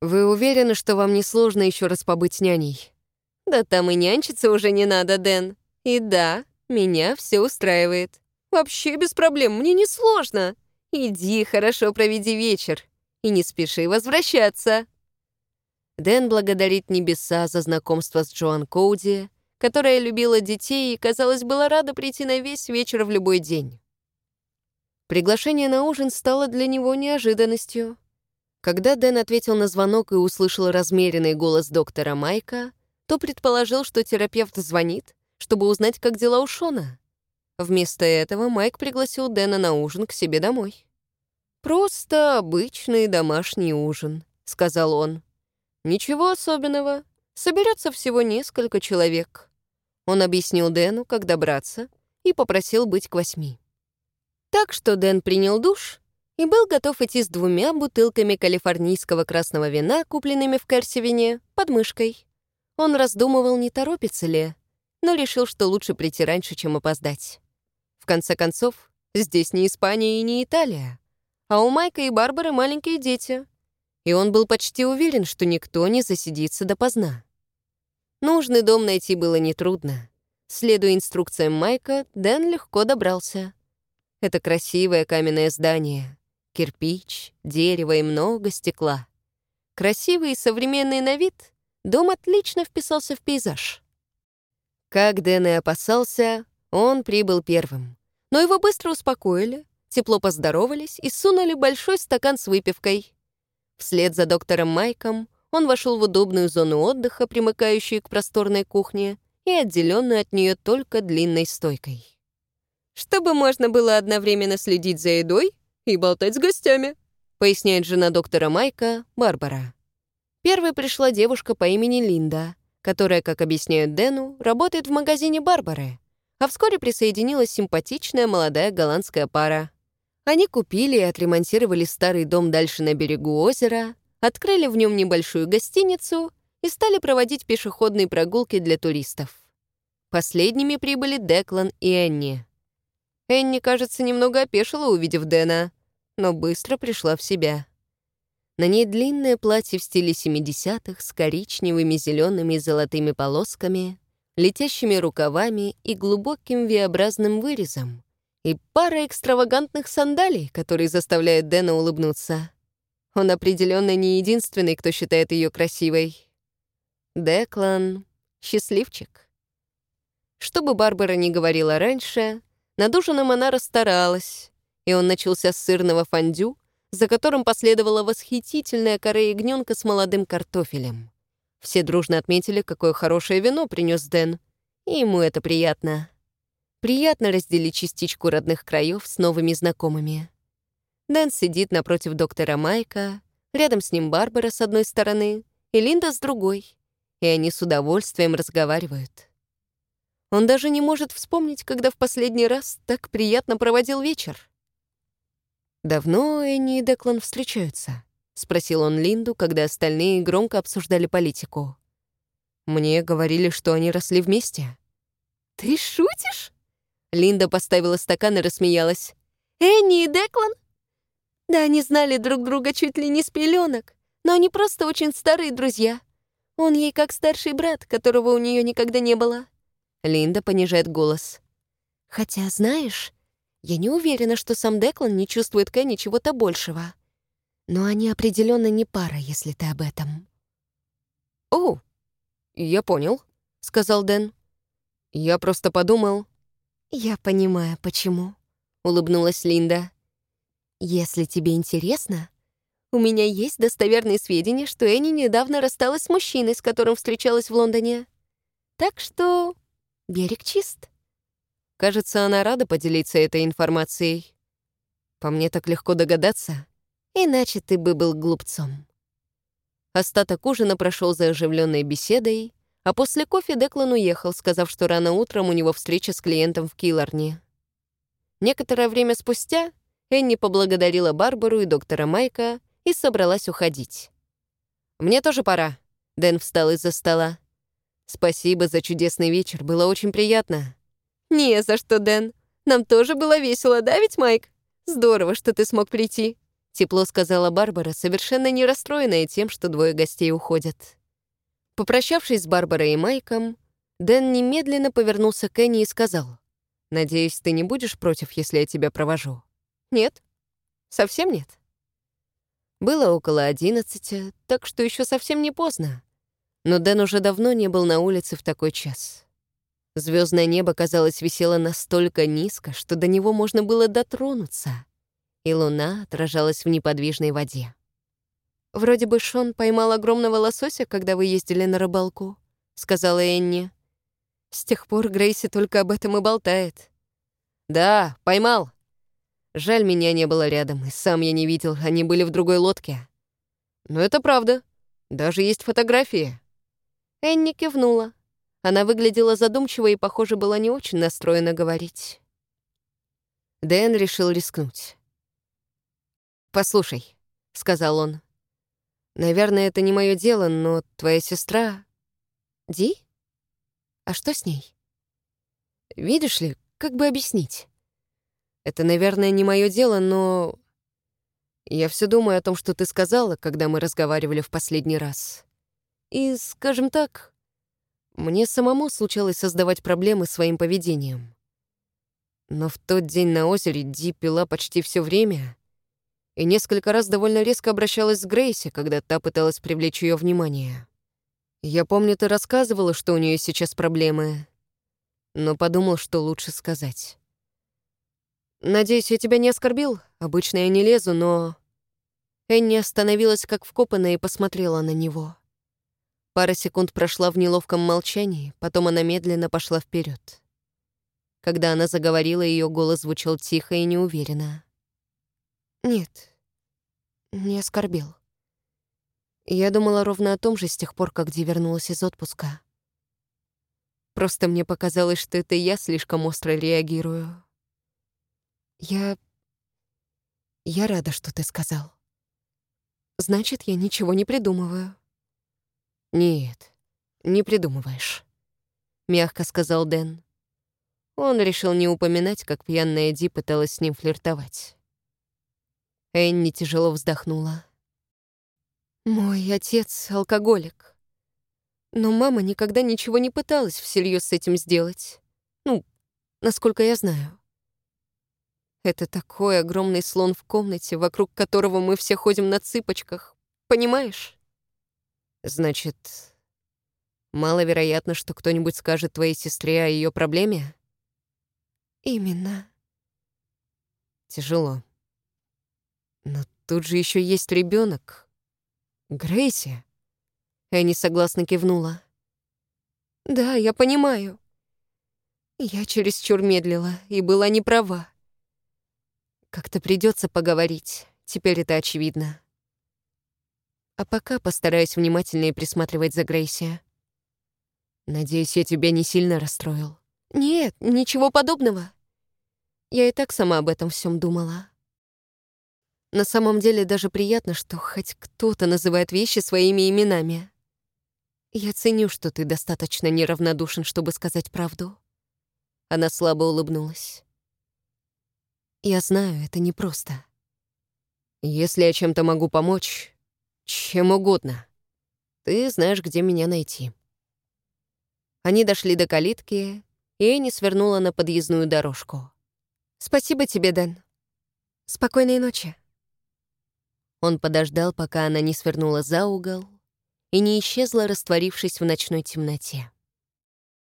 «Вы уверены, что вам не сложно еще раз побыть няней?» «Да там и нянчиться уже не надо, Дэн. И да, меня все устраивает. Вообще без проблем, мне не сложно. Иди, хорошо проведи вечер. И не спеши возвращаться». Дэн благодарит небеса за знакомство с Джоан Коуди, которая любила детей и, казалось, была рада прийти на весь вечер в любой день. Приглашение на ужин стало для него неожиданностью. Когда Дэн ответил на звонок и услышал размеренный голос доктора Майка, то предположил, что терапевт звонит, чтобы узнать, как дела у Шона. Вместо этого Майк пригласил Дэна на ужин к себе домой. «Просто обычный домашний ужин», — сказал он. «Ничего особенного. Соберется всего несколько человек». Он объяснил Дэну, как добраться, и попросил быть к восьми. Так что Дэн принял душ и был готов идти с двумя бутылками калифорнийского красного вина, купленными в Керсивине, под мышкой. Он раздумывал, не торопится ли, но решил, что лучше прийти раньше, чем опоздать. В конце концов, здесь не Испания и не Италия, а у Майка и Барбары маленькие дети, и он был почти уверен, что никто не засидится допоздна. Нужный дом найти было нетрудно. Следуя инструкциям Майка, Дэн легко добрался. Это красивое каменное здание, Кирпич, дерево и много стекла. Красивый и современный на вид, дом отлично вписался в пейзаж. Как Дэн и опасался, он прибыл первым. Но его быстро успокоили, тепло поздоровались и сунули большой стакан с выпивкой. Вслед за доктором Майком он вошел в удобную зону отдыха, примыкающую к просторной кухне и отделенную от нее только длинной стойкой. Чтобы можно было одновременно следить за едой и болтать с гостями», поясняет жена доктора Майка, Барбара. Первой пришла девушка по имени Линда, которая, как объясняют Дэну, работает в магазине Барбары, а вскоре присоединилась симпатичная молодая голландская пара. Они купили и отремонтировали старый дом дальше на берегу озера, открыли в нем небольшую гостиницу и стали проводить пешеходные прогулки для туристов. Последними прибыли Деклан и Энни. Энни, кажется, немного опешила, увидев Дэна но быстро пришла в себя. На ней длинное платье в стиле 70-х с коричневыми, зелеными и золотыми полосками, летящими рукавами и глубоким V-образным вырезом, и пара экстравагантных сандалий, которые заставляют Дэна улыбнуться. Он определенно не единственный, кто считает ее красивой. Деклан — счастливчик. Что бы Барбара ни говорила раньше, над ужином она расстаралась, и он начался с сырного фондю, за которым последовала восхитительная коре ягненка с молодым картофелем. Все дружно отметили, какое хорошее вино принес Дэн, и ему это приятно. Приятно разделить частичку родных краев с новыми знакомыми. Дэн сидит напротив доктора Майка, рядом с ним Барбара с одной стороны и Линда с другой, и они с удовольствием разговаривают. Он даже не может вспомнить, когда в последний раз так приятно проводил вечер. «Давно Энни и Деклан встречаются?» — спросил он Линду, когда остальные громко обсуждали политику. «Мне говорили, что они росли вместе». «Ты шутишь?» Линда поставила стакан и рассмеялась. «Энни и Деклан?» «Да, они знали друг друга чуть ли не с пеленок, но они просто очень старые друзья. Он ей как старший брат, которого у нее никогда не было». Линда понижает голос. «Хотя, знаешь, я не уверена, что сам Деклан не чувствует Кенни чего-то большего. Но они определенно не пара, если ты об этом. «О, я понял», — сказал Дэн. «Я просто подумал...» «Я понимаю, почему», — улыбнулась Линда. «Если тебе интересно, у меня есть достоверные сведения, что Энни недавно рассталась с мужчиной, с которым встречалась в Лондоне. Так что берег чист». Кажется, она рада поделиться этой информацией. По мне так легко догадаться. Иначе ты бы был глупцом. Остаток ужина прошел за оживленной беседой, а после кофе Деклан уехал, сказав, что рано утром у него встреча с клиентом в Килларне. Некоторое время спустя Энни поблагодарила Барбару и доктора Майка и собралась уходить. «Мне тоже пора», — Дэн встал из-за стола. «Спасибо за чудесный вечер, было очень приятно». «Не за что, Дэн. Нам тоже было весело, да ведь, Майк? Здорово, что ты смог прийти. Тепло сказала Барбара, совершенно не расстроенная тем, что двое гостей уходят. Попрощавшись с Барбарой и Майком, Дэн немедленно повернулся к Энни и сказал, «Надеюсь, ты не будешь против, если я тебя провожу?» «Нет, совсем нет». Было около одиннадцати, так что еще совсем не поздно. Но Дэн уже давно не был на улице в такой час. Звездное небо, казалось, висело настолько низко, что до него можно было дотронуться, и луна отражалась в неподвижной воде. «Вроде бы Шон поймал огромного лосося, когда вы ездили на рыбалку», — сказала Энни. «С тех пор Грейси только об этом и болтает». «Да, поймал. Жаль, меня не было рядом, и сам я не видел, они были в другой лодке. Но это правда. Даже есть фотографии». Энни кивнула. Она выглядела задумчиво и, похоже, была не очень настроена говорить. Дэн решил рискнуть. «Послушай», — сказал он, — «наверное, это не мое дело, но твоя сестра...» «Ди? А что с ней?» «Видишь ли, как бы объяснить? Это, наверное, не мое дело, но... Я все думаю о том, что ты сказала, когда мы разговаривали в последний раз. И, скажем так, мне самому случалось создавать проблемы своим поведением. Но в тот день на озере Ди пила почти все время и несколько раз довольно резко обращалась с Грейси, когда та пыталась привлечь ее внимание. Я помню, ты рассказывала, что у нее сейчас проблемы, но подумал, что лучше сказать. Надеюсь, я тебя не оскорбил? Обычно я не лезу, но... Энни остановилась как вкопанная и посмотрела на него. Пара секунд прошла в неловком молчании, потом она медленно пошла вперед. Когда она заговорила, ее голос звучал тихо и неуверенно. «Нет, не оскорбил. Я думала ровно о том же с тех пор, как Ди вернулась из отпуска. Просто мне показалось, что это я слишком остро реагирую. Я... Я рада, что ты сказал. Значит, я ничего не придумываю. «Нет, не придумываешь», — мягко сказал Дэн. Он решил не упоминать, как пьяная Ди пыталась с ним флиртовать. Энни тяжело вздохнула. «Мой отец — алкоголик. Но мама никогда ничего не пыталась всерьез с этим сделать. Ну, насколько я знаю. Это такой огромный слон в комнате, вокруг которого мы все ходим на цыпочках. Понимаешь? Значит, маловероятно, что кто-нибудь скажет твоей сестре о ее проблеме? Именно. Тяжело. Но тут же еще есть ребенок. Грейси. Энни согласно кивнула. Да, я понимаю. Я чересчур медлила и была не права. Как-то придется поговорить, теперь это очевидно. А пока постараюсь внимательнее присматривать за Грейси. Надеюсь, я тебя не сильно расстроил. Нет, ничего подобного. Я и так сама об этом всем думала. На самом деле даже приятно, что хоть кто-то называет вещи своими именами. Я ценю, что ты достаточно неравнодушен, чтобы сказать правду. Она слабо улыбнулась. Я знаю, это непросто. Если я чем-то могу помочь, чем угодно. Ты знаешь, где меня найти. Они дошли до калитки, и Энни свернула на подъездную дорожку. «Спасибо тебе, Дэн. Спокойной ночи». Он подождал, пока она не свернула за угол и не исчезла, растворившись в ночной темноте.